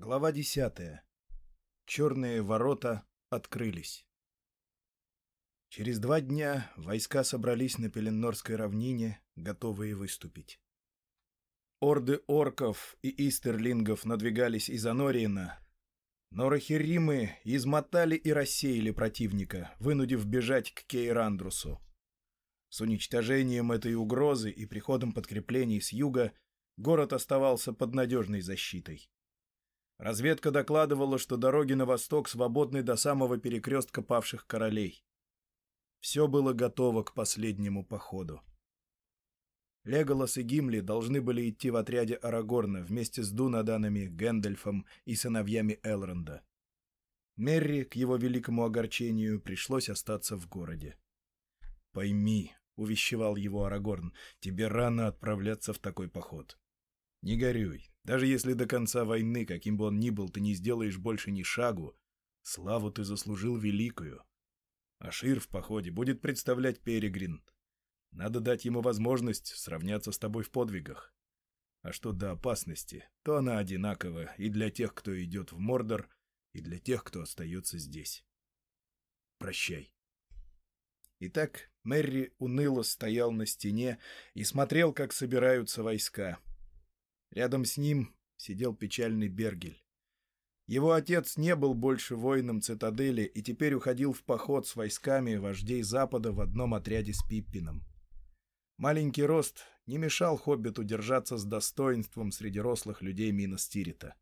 Глава десятая. Черные ворота открылись. Через два дня войска собрались на Пеленнорской равнине, готовые выступить. Орды орков и истерлингов надвигались из Анориена, но рахиримы измотали и рассеяли противника, вынудив бежать к Кейрандрусу. С уничтожением этой угрозы и приходом подкреплений с юга город оставался под надежной защитой. Разведка докладывала, что дороги на восток свободны до самого перекрестка павших королей. Все было готово к последнему походу. Леголас и Гимли должны были идти в отряде Арагорна вместе с Дунаданами, Гэндальфом и сыновьями Элронда. Мерри, к его великому огорчению, пришлось остаться в городе. «Пойми», — увещевал его Арагорн, — «тебе рано отправляться в такой поход. Не горюй, даже если до конца войны, каким бы он ни был, ты не сделаешь больше ни шагу, славу ты заслужил великую. А Шир в походе будет представлять Перегрин. Надо дать ему возможность сравняться с тобой в подвигах. А что до опасности, то она одинакова и для тех, кто идет в Мордор, и для тех, кто остается здесь. Прощай. Итак, Мэри уныло стоял на стене и смотрел, как собираются войска. Рядом с ним сидел печальный Бергель. Его отец не был больше воином цитадели и теперь уходил в поход с войсками вождей Запада в одном отряде с Пиппином. Маленький рост не мешал хоббиту держаться с достоинством среди рослых людей Миностирита.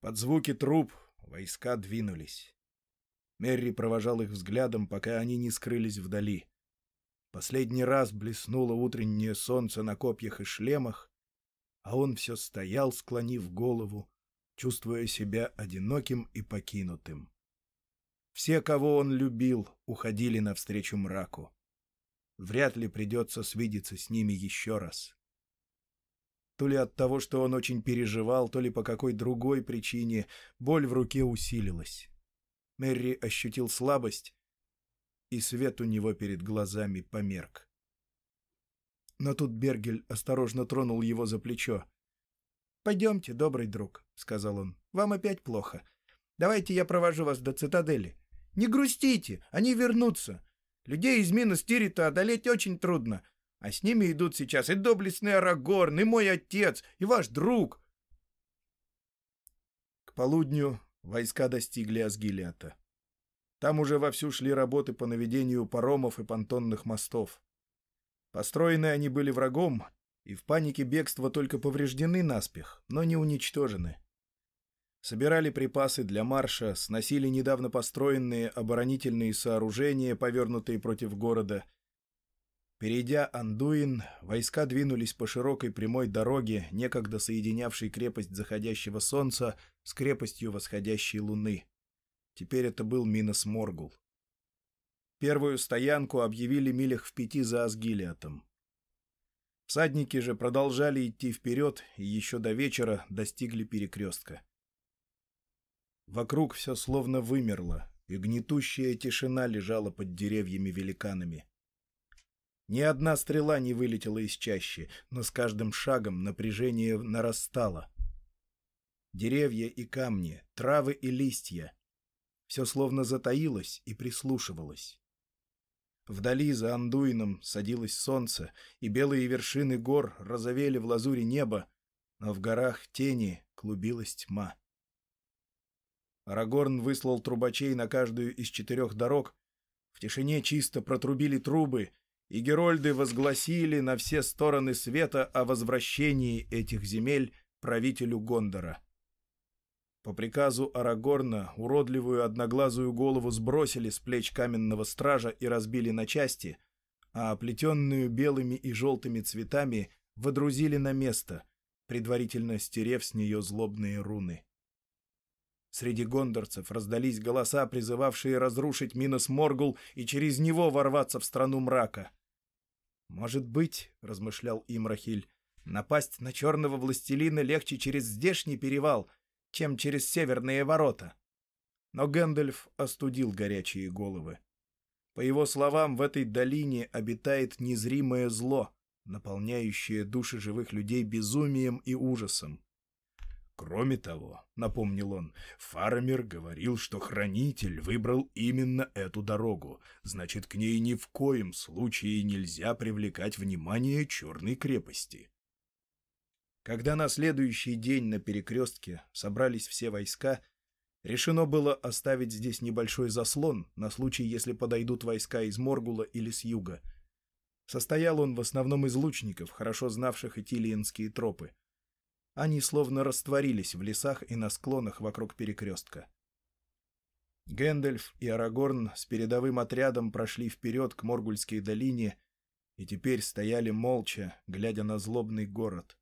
Под звуки труп войска двинулись. Мерри провожал их взглядом, пока они не скрылись вдали. Последний раз блеснуло утреннее солнце на копьях и шлемах, а он все стоял, склонив голову, чувствуя себя одиноким и покинутым. Все, кого он любил, уходили навстречу мраку. Вряд ли придется свидеться с ними еще раз. То ли от того, что он очень переживал, то ли по какой другой причине боль в руке усилилась. Мэри ощутил слабость, и свет у него перед глазами померк. Но тут Бергель осторожно тронул его за плечо. «Пойдемте, добрый друг», — сказал он. «Вам опять плохо. Давайте я провожу вас до цитадели. Не грустите, они вернутся. Людей из Миностирита одолеть очень трудно. А с ними идут сейчас и доблестный Арагорн, и мой отец, и ваш друг». К полудню войска достигли Асгилиата. Там уже вовсю шли работы по наведению паромов и понтонных мостов. Построены они были врагом, и в панике бегства только повреждены наспех, но не уничтожены. Собирали припасы для марша, сносили недавно построенные оборонительные сооружения, повернутые против города. Перейдя Андуин, войска двинулись по широкой прямой дороге, некогда соединявшей крепость заходящего солнца с крепостью восходящей луны. Теперь это был Минос Моргул. Первую стоянку объявили милях в пяти за Асгилиатом. Всадники же продолжали идти вперед и еще до вечера достигли перекрестка. Вокруг все словно вымерло, и гнетущая тишина лежала под деревьями-великанами. Ни одна стрела не вылетела из чащи, но с каждым шагом напряжение нарастало. Деревья и камни, травы и листья — все словно затаилось и прислушивалось. Вдали за Андуином садилось солнце, и белые вершины гор розовели в лазуре неба, но в горах тени клубилась тьма. Арагорн выслал трубачей на каждую из четырех дорог, в тишине чисто протрубили трубы, и герольды возгласили на все стороны света о возвращении этих земель правителю Гондора. По приказу Арагорна уродливую одноглазую голову сбросили с плеч каменного стража и разбили на части, а оплетенную белыми и желтыми цветами водрузили на место, предварительно стерев с нее злобные руны. Среди гондорцев раздались голоса, призывавшие разрушить Минос Моргул и через него ворваться в страну мрака. «Может быть, — размышлял Имрахиль, — напасть на черного властелина легче через здешний перевал — чем через северные ворота. Но Гэндальф остудил горячие головы. По его словам, в этой долине обитает незримое зло, наполняющее души живых людей безумием и ужасом. Кроме того, — напомнил он, — фармер говорил, что хранитель выбрал именно эту дорогу, значит, к ней ни в коем случае нельзя привлекать внимание черной крепости. Когда на следующий день на перекрестке собрались все войска, решено было оставить здесь небольшой заслон на случай, если подойдут войска из Моргула или с юга. Состоял он в основном из лучников, хорошо знавших итилиенские тропы. Они словно растворились в лесах и на склонах вокруг перекрестка. Гэндальф и Арагорн с передовым отрядом прошли вперед к Моргульской долине и теперь стояли молча, глядя на злобный город.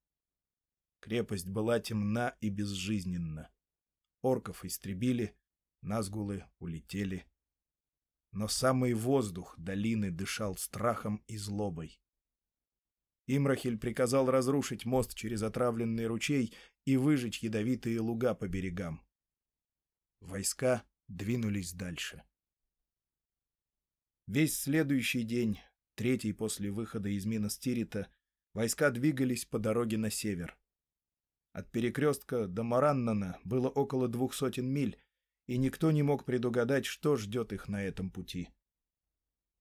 Крепость была темна и безжизненна. Орков истребили, назгулы улетели. Но самый воздух долины дышал страхом и злобой. Имрахиль приказал разрушить мост через отравленный ручей и выжечь ядовитые луга по берегам. Войска двинулись дальше. Весь следующий день, третий после выхода из Миностирита, войска двигались по дороге на север. От перекрестка до Мараннана было около двух сотен миль, и никто не мог предугадать, что ждет их на этом пути.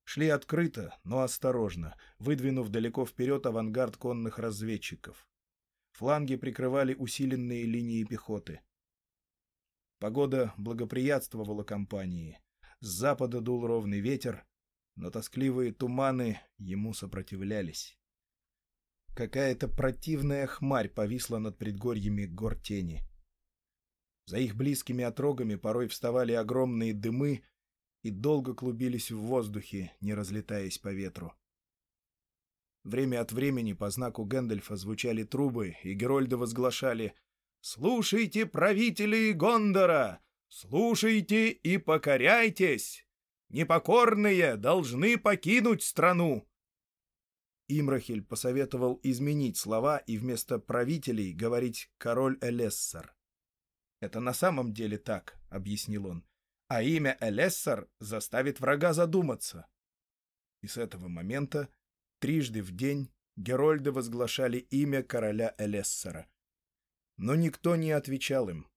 Шли открыто, но осторожно, выдвинув далеко вперед авангард конных разведчиков. Фланги прикрывали усиленные линии пехоты. Погода благоприятствовала компании. С запада дул ровный ветер, но тоскливые туманы ему сопротивлялись. Какая-то противная хмарь повисла над предгорьями гор тени. За их близкими отрогами порой вставали огромные дымы, и долго клубились в воздухе, не разлетаясь по ветру. Время от времени по знаку Гэндальфа звучали трубы, и Герольды возглашали «Слушайте, правители Гондора! Слушайте и покоряйтесь! Непокорные должны покинуть страну!» Имрахиль посоветовал изменить слова и вместо «правителей» говорить «король Элессар». «Это на самом деле так», — объяснил он а имя Элессар заставит врага задуматься. И с этого момента трижды в день Герольды возглашали имя короля Элессара. Но никто не отвечал им.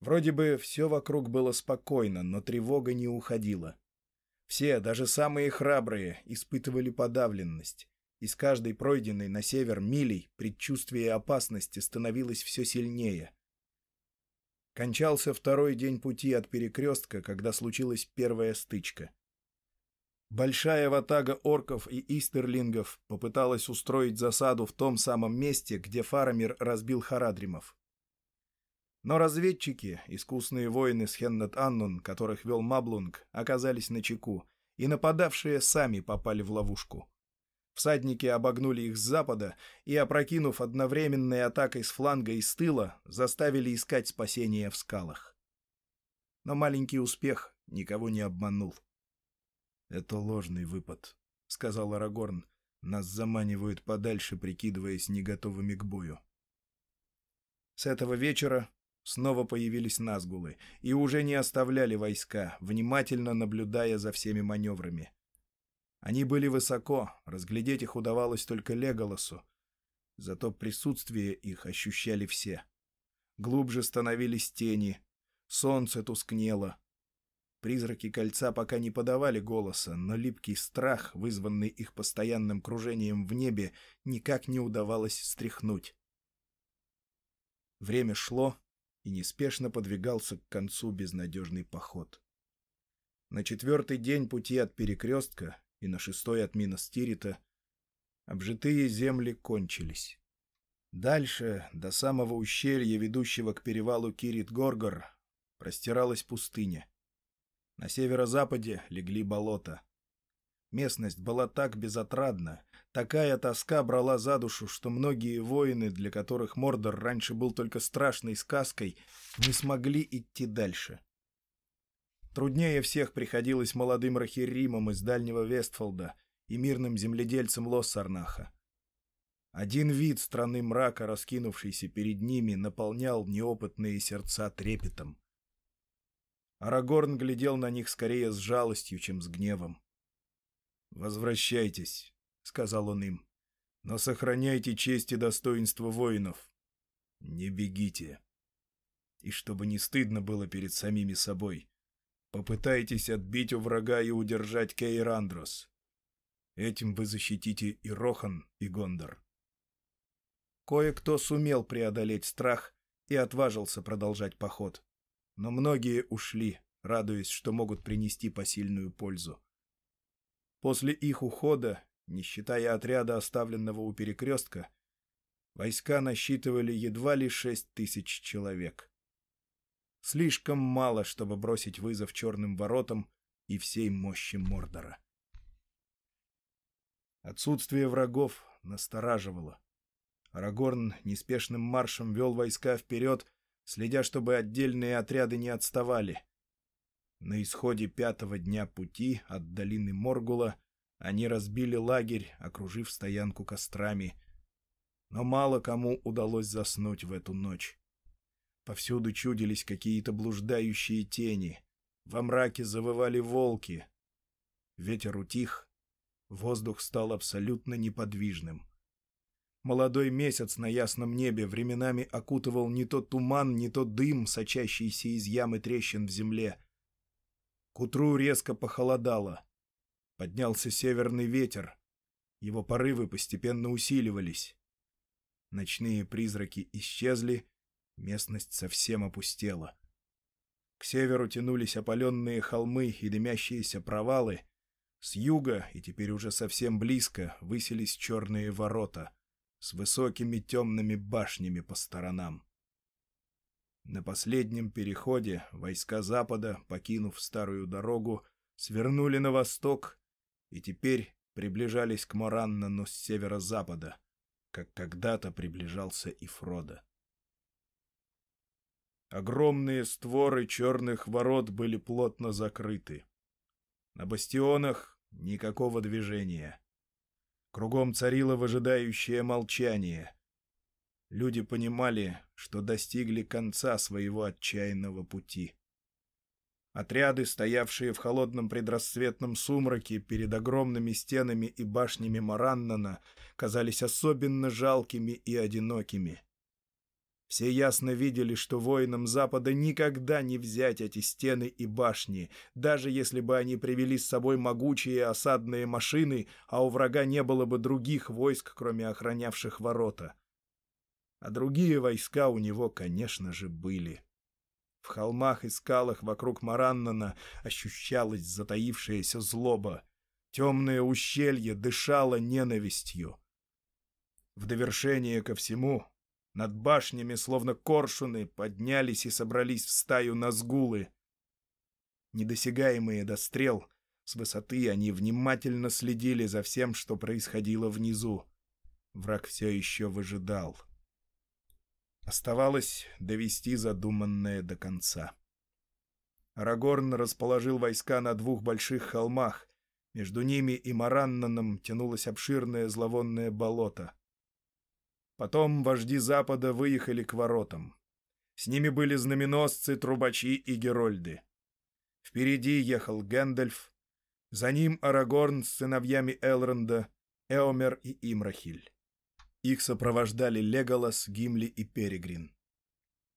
Вроде бы все вокруг было спокойно, но тревога не уходила. Все, даже самые храбрые, испытывали подавленность, и с каждой пройденной на север милей предчувствие опасности становилось все сильнее — Кончался второй день пути от перекрестка, когда случилась первая стычка. Большая ватага орков и истерлингов попыталась устроить засаду в том самом месте, где Фарамир разбил Харадримов. Но разведчики, искусные воины с Хеннет-Аннун, которых вел Маблунг, оказались на чеку, и нападавшие сами попали в ловушку. Всадники обогнули их с запада и, опрокинув одновременной атакой с фланга и с тыла, заставили искать спасения в скалах. Но маленький успех никого не обманул. «Это ложный выпад», — сказал Арагорн. «Нас заманивают подальше, прикидываясь не готовыми к бою». С этого вечера снова появились Назгулы и уже не оставляли войска, внимательно наблюдая за всеми маневрами. Они были высоко, разглядеть их удавалось только Леголосу. Зато присутствие их ощущали все. Глубже становились тени, солнце тускнело. Призраки кольца пока не подавали голоса, но липкий страх, вызванный их постоянным кружением в небе, никак не удавалось стряхнуть. Время шло, и неспешно подвигался к концу безнадежный поход. На четвертый день пути от перекрестка и на шестой от Миностирита, обжитые земли кончились. Дальше, до самого ущелья, ведущего к перевалу Кирит-Горгор, простиралась пустыня. На северо-западе легли болота. Местность была так безотрадна, такая тоска брала за душу, что многие воины, для которых Мордор раньше был только страшной сказкой, не смогли идти дальше. Труднее всех приходилось молодым рахиримам из дальнего Вестфолда и мирным земледельцам Лоссарнаха. Один вид страны мрака, раскинувшийся перед ними, наполнял неопытные сердца трепетом. Арагорн глядел на них скорее с жалостью, чем с гневом. «Возвращайтесь», — сказал он им, — «но сохраняйте честь и достоинство воинов. не бегите. И чтобы не стыдно было перед самими собой, попытайтесь отбить у врага и удержать Кейрандрос. Этим вы защитите и Рохан, и Гондор. Кое-кто сумел преодолеть страх и отважился продолжать поход. Но многие ушли, радуясь, что могут принести посильную пользу. После их ухода, не считая отряда, оставленного у перекрестка, войска насчитывали едва ли шесть тысяч человек. Слишком мало, чтобы бросить вызов черным воротам и всей мощи Мордора. Отсутствие врагов настораживало. Арагорн неспешным маршем вел войска вперед, следя, чтобы отдельные отряды не отставали. На исходе пятого дня пути от долины Моргула они разбили лагерь, окружив стоянку кострами. Но мало кому удалось заснуть в эту ночь. Повсюду чудились какие-то блуждающие тени. Во мраке завывали волки. Ветер утих. Воздух стал абсолютно неподвижным. Молодой месяц на ясном небе временами окутывал не то туман, не то дым, сочащийся из ямы трещин в земле. К утру резко похолодало. Поднялся северный ветер. Его порывы постепенно усиливались. Ночные призраки исчезли, местность совсем опустела. К северу тянулись опаленные холмы и дымящиеся провалы. С юга, и теперь уже совсем близко, высились черные ворота — с высокими темными башнями по сторонам. На последнем переходе войска Запада, покинув старую дорогу, свернули на восток и теперь приближались к Мораннану с северо-запада, как когда-то приближался и Фродо. Огромные створы черных ворот были плотно закрыты. На бастионах никакого движения. Кругом царило выжидающее молчание. Люди понимали, что достигли конца своего отчаянного пути. Отряды, стоявшие в холодном предрассветном сумраке перед огромными стенами и башнями Мараннана, казались особенно жалкими и одинокими. Все ясно видели, что воинам Запада никогда не взять эти стены и башни, даже если бы они привели с собой могучие осадные машины, а у врага не было бы других войск, кроме охранявших ворота. А другие войска у него, конечно же, были. В холмах и скалах вокруг Мараннана ощущалась затаившаяся злоба. Темное ущелье дышало ненавистью. В довершение ко всему над башнями, словно коршуны, поднялись и собрались в стаю назгулы. Недосягаемые до стрел, с высоты они внимательно следили за всем, что происходило внизу. Враг все еще выжидал. Оставалось довести задуманное до конца. Арагорн расположил войска на двух больших холмах. Между ними и Мараннаном тянулось обширное зловонное болото. Потом вожди Запада выехали к воротам. С ними были знаменосцы, трубачи и герольды. Впереди ехал Гэндальф, за ним Арагорн с сыновьями Элронда, Эомер и Имрахиль. Их сопровождали Леголас, Гимли и Перегрин.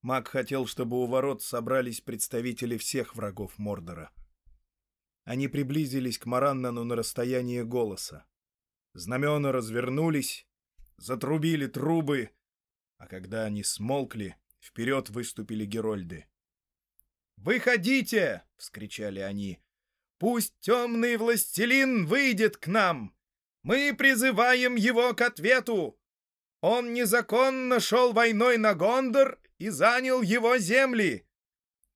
Маг хотел, чтобы у ворот собрались представители всех врагов Мордора. Они приблизились к Мараннану на расстояние голоса. Знамена развернулись, затрубили трубы, а когда они смолкли, вперед выступили герольды. «Выходите!» — вскричали они. «Пусть темный властелин выйдет к нам! Мы призываем его к ответу! Он незаконно шел войной на Гондор и занял его земли!»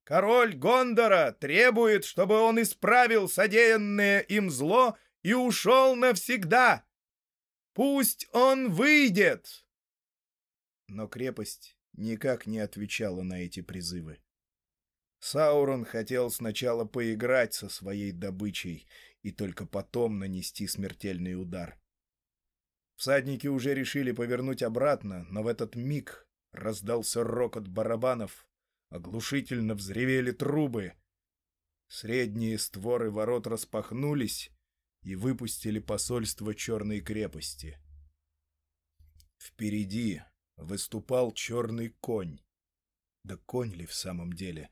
Король Гондора требует, чтобы он исправил содеянное им зло и ушел навсегда. Пусть он выйдет!» Но крепость никак не отвечала на эти призывы. Саурон хотел сначала поиграть со своей добычей и только потом нанести смертельный удар. Всадники уже решили повернуть обратно, но в этот миг раздался рокот барабанов, оглушительно взревели трубы. Средние створы ворот распахнулись, и выпустили посольство Черной крепости. Впереди, выступал черный конь. Да конь ли в самом деле?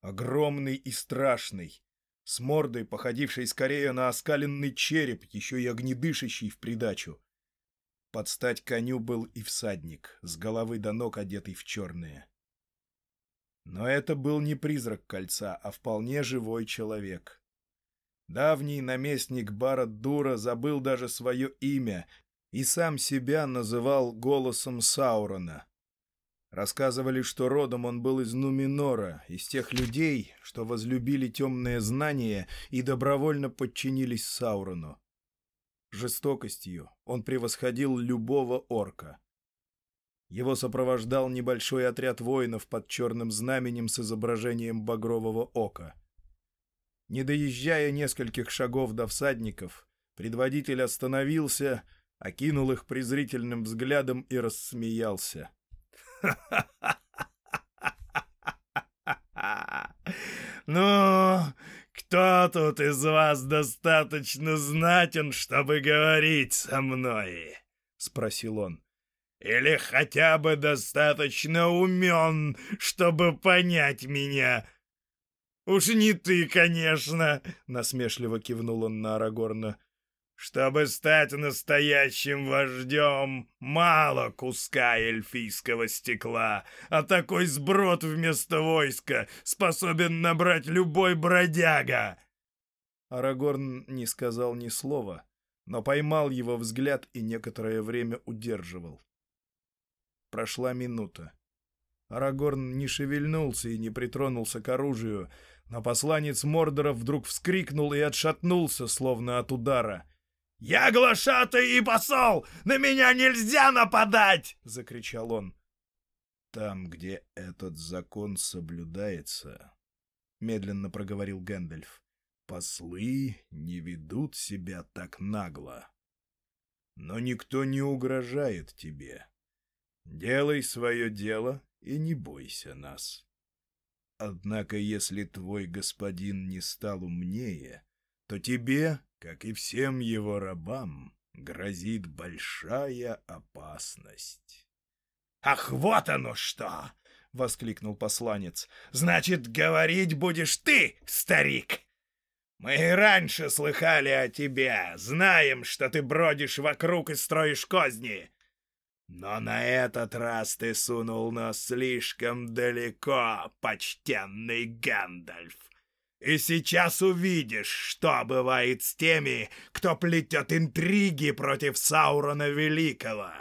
Огромный и страшный, с мордой, походившей скорее на оскаленный череп, еще и огнедышащий в придачу. Под стать коню был и всадник, с головы до ног одетый в черное. Но это был не призрак кольца, а вполне живой человек. Давний наместник Барад-Дура забыл даже свое имя и сам себя называл голосом Саурона. Рассказывали, что родом он был из Нуминора, из тех людей, что возлюбили темное знание и добровольно подчинились Саурону. Жестокостью он превосходил любого орка. Его сопровождал небольшой отряд воинов под черным знаменем с изображением багрового ока. Не доезжая нескольких шагов до всадников, предводитель остановился, окинул их презрительным взглядом и рассмеялся. «Ну, кто тут из вас достаточно знатен, чтобы говорить со мной?» — спросил он. «Или хотя бы достаточно умен, чтобы понять меня?» «Уж не ты, конечно!» — насмешливо кивнул он на Арагорна. Чтобы стать настоящим вождем, мало куска эльфийского стекла, а такой сброд вместо войска способен набрать любой бродяга. Арагорн не сказал ни слова, но поймал его взгляд и некоторое время удерживал. Прошла минута. Арагорн не шевельнулся и не притронулся к оружию, но посланец Мордора вдруг вскрикнул и отшатнулся, словно от удара — «Я глашатый и посол! На меня нельзя нападать!» — закричал он. «Там, где этот закон соблюдается, — медленно проговорил Гэндальф, — послы не ведут себя так нагло. Но никто не угрожает тебе. Делай свое дело и не бойся нас. Однако, если твой господин не стал умнее, то тебе как и всем его рабам, грозит большая опасность. «Ах, вот оно что!» — воскликнул посланец. «Значит, говорить будешь ты, старик!» «Мы и раньше слыхали о тебе, знаем, что ты бродишь вокруг и строишь козни. Но на этот раз ты сунул нас слишком далеко, почтенный Гэндальф. И сейчас увидишь, что бывает с теми, кто плетет интриги против Саурона Великого.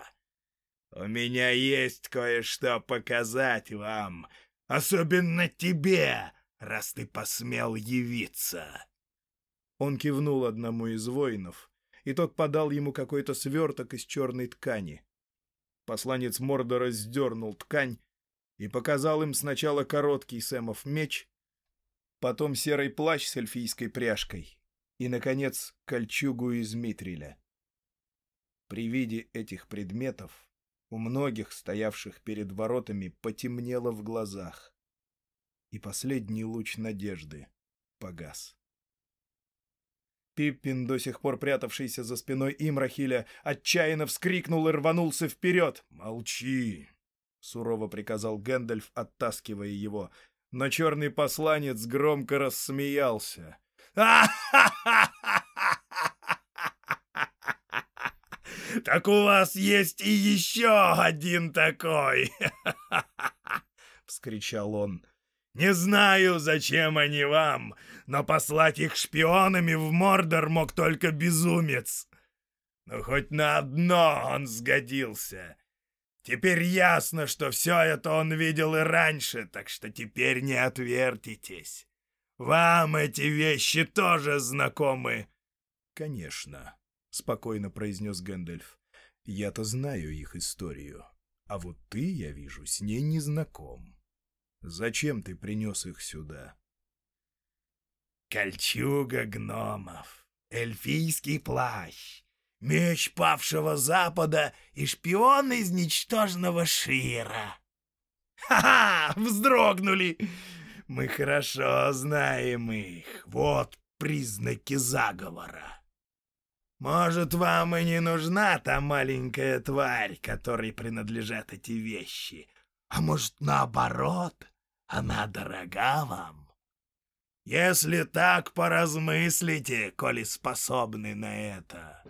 У меня есть кое-что показать вам, особенно тебе, раз ты посмел явиться. Он кивнул одному из воинов, и тот подал ему какой-то сверток из черной ткани. Посланец Мордора сдернул ткань и показал им сначала короткий Сэмов меч, потом серый плащ с эльфийской пряжкой и, наконец, кольчугу из митриля. При виде этих предметов у многих, стоявших перед воротами, потемнело в глазах, и последний луч надежды погас. Пиппин, до сих пор прятавшийся за спиной Имрахиля, отчаянно вскрикнул и рванулся вперед. «Молчи!» — сурово приказал Гэндальф, оттаскивая его. Но черный посланец громко рассмеялся. «Так у вас есть и еще один такой!» — вскричал он. «Не знаю, зачем они вам, но послать их шпионами в Мордор мог только безумец. Но хоть на одно он сгодился. Теперь ясно, что все это он видел и раньше, так что теперь не отвертитесь. Вам эти вещи тоже знакомы. — Конечно, — спокойно произнес Гэндальф. — Я-то знаю их историю. А вот ты, я вижу, с ней не знаком. Зачем ты принес их сюда? — Кольчуга гномов, эльфийский плащ, меч павшего запада и шпион из ничтожного Шира. Ха-ха! Вздрогнули! Мы хорошо знаем их. Вот признаки заговора. Может, вам и не нужна та маленькая тварь, которой принадлежат эти вещи. А может, наоборот, она дорога вам? Если так, поразмыслите, коли способны на это.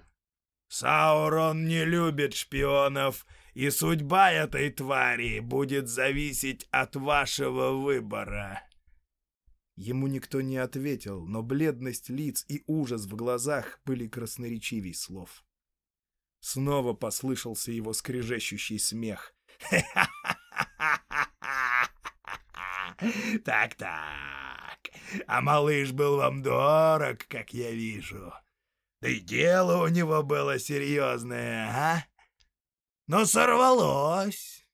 Саурон не любит шпионов, и судьба этой твари будет зависеть от вашего выбора. Ему никто не ответил, но бледность лиц и ужас в глазах были красноречивей слов. Снова послышался его скрежещущий смех. Так-так, а малыш был вам дорог, как я вижу. Да и дело у него было серьезное, а? Но сорвалось.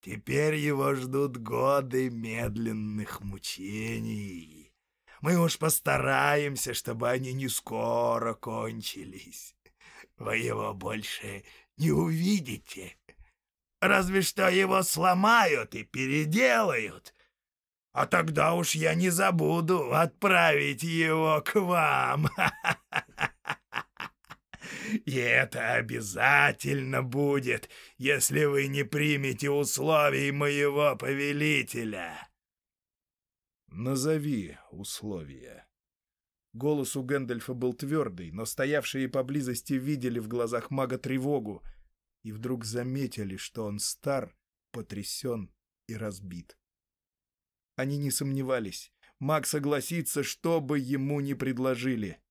Теперь его ждут годы медленных мучений. Мы уж постараемся, чтобы они не скоро кончились. Вы его больше не увидите. Разве что его сломают и переделают. А тогда уж я не забуду отправить его к вам. И это обязательно будет, если вы не примете условий моего повелителя. Назови условия. Голос у Гэндальфа был твердый, но стоявшие поблизости видели в глазах мага тревогу и вдруг заметили, что он стар, потрясен и разбит. Они не сомневались. Маг согласится, что бы ему ни предложили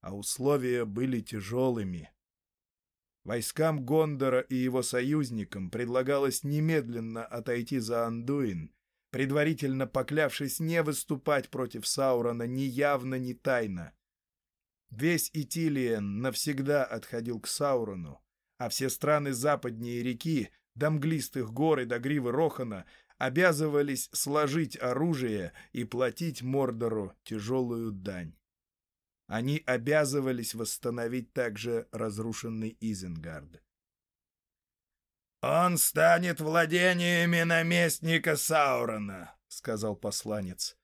а условия были тяжелыми. Войскам Гондора и его союзникам предлагалось немедленно отойти за Андуин, предварительно поклявшись не выступать против Саурона ни явно, ни тайно. Весь Итилиен навсегда отходил к Саурону, а все страны западнее реки, до мглистых гор и до гривы Рохана, обязывались сложить оружие и платить Мордору тяжелую дань. Они обязывались восстановить также разрушенный Изенгард. «Он станет владениями наместника Саурона», — сказал посланец.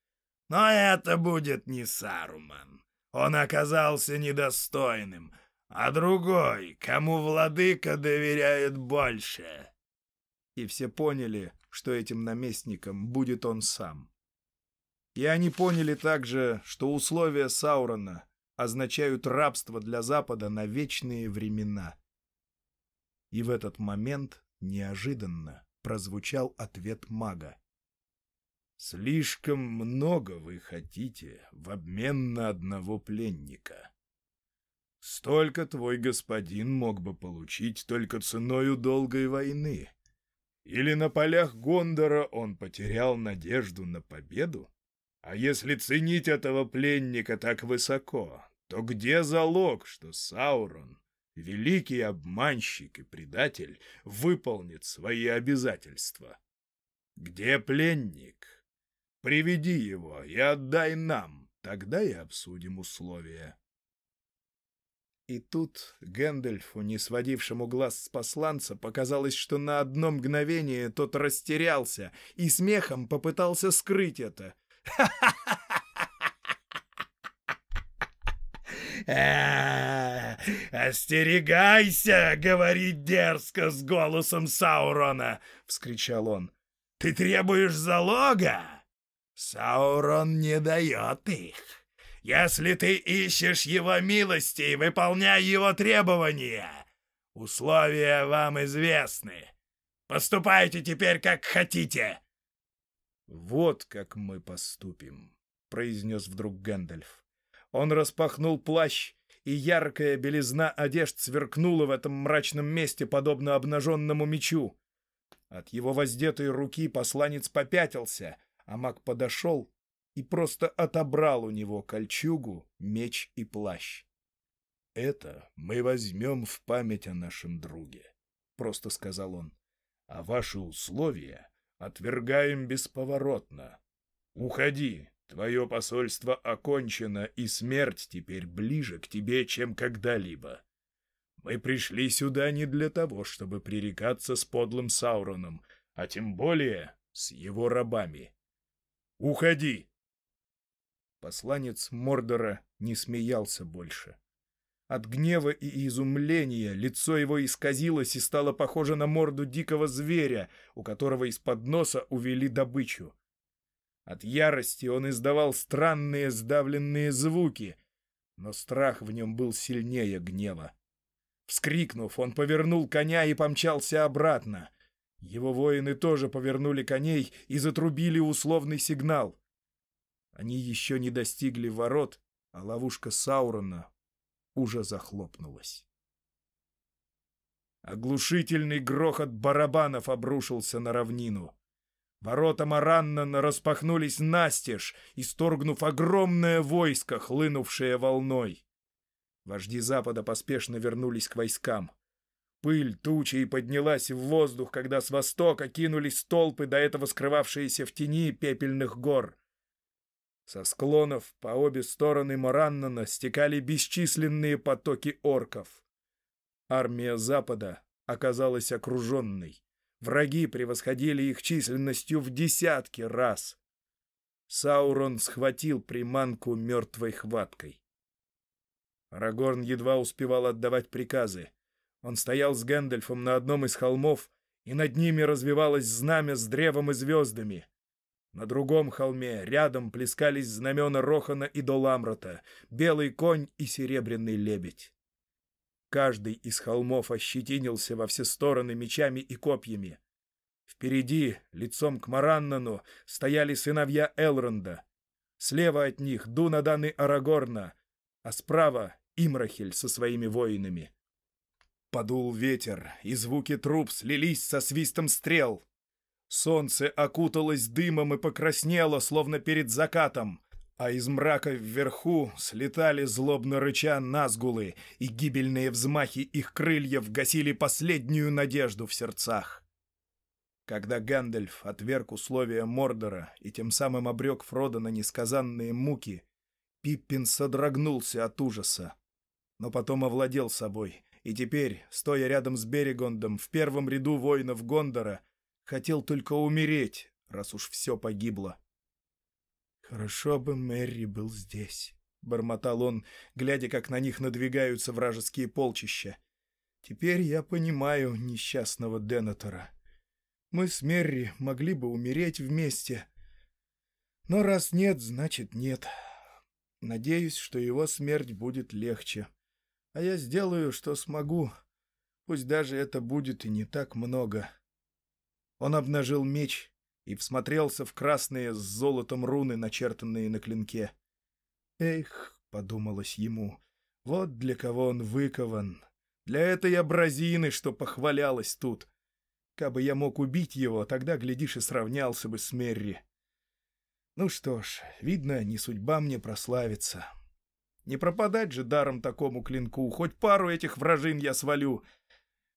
«Но это будет не Саруман. Он оказался недостойным, а другой, кому владыка доверяет больше». И все поняли, что этим наместником будет он сам. И они поняли также, что условия Саурона означают рабство для Запада на вечные времена. И в этот момент неожиданно прозвучал ответ мага. «Слишком много вы хотите в обмен на одного пленника. Столько твой господин мог бы получить только ценою долгой войны. Или на полях Гондора он потерял надежду на победу? А если ценить этого пленника так высоко, то где залог, что Саурон, великий обманщик и предатель, выполнит свои обязательства? Где пленник? Приведи его и отдай нам, тогда и обсудим условия. И тут Гэндальфу, не сводившему глаз с посланца, показалось, что на одно мгновение тот растерялся и смехом попытался скрыть это — «Остерегайся!» — говорит дерзко с голосом Саурона! — вскричал он. «Ты требуешь залога? Саурон не дает их. Если ты ищешь его милости, выполняй его требования. Условия вам известны. Поступайте теперь, как хотите!» «Вот как мы поступим», — произнес вдруг Гэндальф. Он распахнул плащ, и яркая белизна одежд сверкнула в этом мрачном месте, подобно обнаженному мечу. От его воздетой руки посланец попятился, а маг подошел и просто отобрал у него кольчугу, меч и плащ. «Это мы возьмем в память о нашем друге», — просто сказал он. «А ваши условия отвергаем бесповоротно. Уходи, твое посольство окончено, и смерть теперь ближе к тебе, чем когда-либо. Мы пришли сюда не для того, чтобы пререкаться с подлым Сауроном, а тем более с его рабами. Уходи!» Посланец Мордора не смеялся больше. От гнева и изумления лицо его исказилось и стало похоже на морду дикого зверя, у которого из-под носа увели добычу. От ярости он издавал странные сдавленные звуки, но страх в нем был сильнее гнева. Вскрикнув, он повернул коня и помчался обратно. Его воины тоже повернули коней и затрубили условный сигнал. Они еще не достигли ворот, а ловушка Саурона уже захлопнулась. Оглушительный грохот барабанов обрушился на равнину. Ворота Мараннана распахнулись настежь, исторгнув огромное войско, хлынувшее волной. Вожди Запада поспешно вернулись к войскам. Пыль тучей поднялась в воздух, когда с востока кинулись толпы, до этого скрывавшиеся в тени пепельных гор. Со склонов по обе стороны Мораннана стекали бесчисленные потоки орков. Армия Запада оказалась окруженной. Враги превосходили их численностью в десятки раз. Саурон схватил приманку мертвой хваткой. Арагорн едва успевал отдавать приказы. Он стоял с Гэндальфом на одном из холмов, и над ними развивалось знамя с древом и звездами. На другом холме рядом плескались знамена Рохана и Доламрата, белый конь и серебряный лебедь. Каждый из холмов ощетинился во все стороны мечами и копьями. Впереди, лицом к Мараннану, стояли сыновья Элронда. Слева от них Дунадан и Арагорна, а справа — Имрахель со своими воинами. Подул ветер, и звуки труб слились со свистом стрел. Солнце окуталось дымом и покраснело, словно перед закатом, а из мрака вверху слетали злобно рыча назгулы, и гибельные взмахи их крыльев гасили последнюю надежду в сердцах. Когда Гэндальф отверг условия Мордора и тем самым обрек Фродо на несказанные муки, Пиппин содрогнулся от ужаса, но потом овладел собой, и теперь, стоя рядом с Берегондом в первом ряду воинов Гондора, Хотел только умереть, раз уж все погибло. «Хорошо бы Мэри был здесь», — бормотал он, глядя, как на них надвигаются вражеские полчища. «Теперь я понимаю несчастного Денатора. Мы с Мерри могли бы умереть вместе. Но раз нет, значит нет. Надеюсь, что его смерть будет легче. А я сделаю, что смогу. Пусть даже это будет и не так много». Он обнажил меч и всмотрелся в красные с золотом руны, начертанные на клинке. «Эх», — подумалось ему, — «вот для кого он выкован. Для этой абразины, что похвалялась тут. Кабы я мог убить его, тогда, глядишь, и сравнялся бы с Мерри. Ну что ж, видно, не судьба мне прославиться. Не пропадать же даром такому клинку, хоть пару этих вражин я свалю,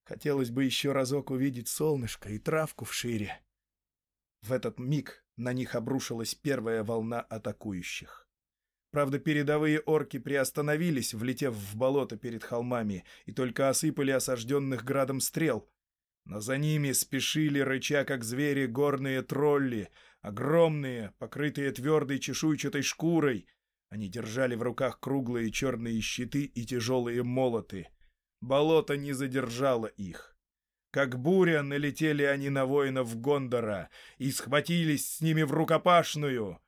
Хотелось бы еще разок увидеть солнышко и травку в шире. В этот миг на них обрушилась первая волна атакующих. Правда, передовые орки приостановились, влетев в болото перед холмами, и только осыпали осажденных градом стрел. Но за ними спешили, рыча как звери, горные тролли, огромные, покрытые твердой чешуйчатой шкурой. Они держали в руках круглые черные щиты и тяжелые молоты — Болото не задержало их. Как буря налетели они на воинов Гондора и схватились с ними в рукопашную.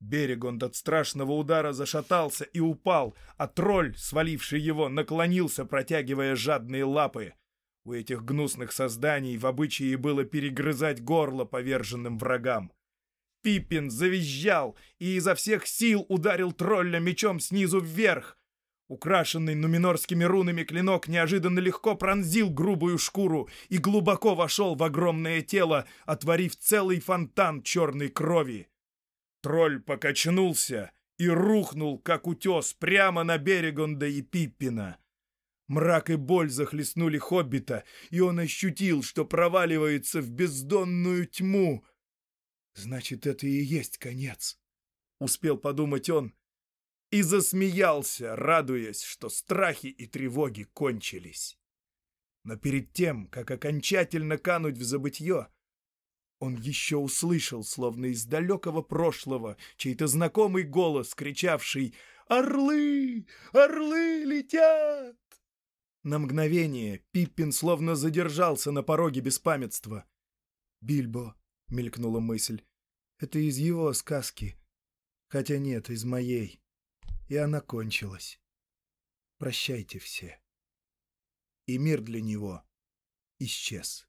Берегонд от страшного удара зашатался и упал, а тролль, сваливший его, наклонился, протягивая жадные лапы. У этих гнусных созданий в обычае было перегрызать горло поверженным врагам. Пиппин завизжал и изо всех сил ударил тролля мечом снизу вверх, Украшенный нуминорскими рунами клинок неожиданно легко пронзил грубую шкуру и глубоко вошел в огромное тело, отворив целый фонтан черной крови. Тролль покачнулся и рухнул, как утес, прямо на Берегонда и Пиппина. Мрак и боль захлестнули Хоббита, и он ощутил, что проваливается в бездонную тьму. «Значит, это и есть конец», — успел подумать он, и засмеялся, радуясь, что страхи и тревоги кончились. Но перед тем, как окончательно кануть в забытье, он еще услышал, словно из далекого прошлого, чей-то знакомый голос, кричавший «Орлы! Орлы летят!» На мгновение Пиппин словно задержался на пороге беспамятства. «Бильбо», — мелькнула мысль, — «это из его сказки. Хотя нет, из моей» и она кончилась. Прощайте все. И мир для него исчез.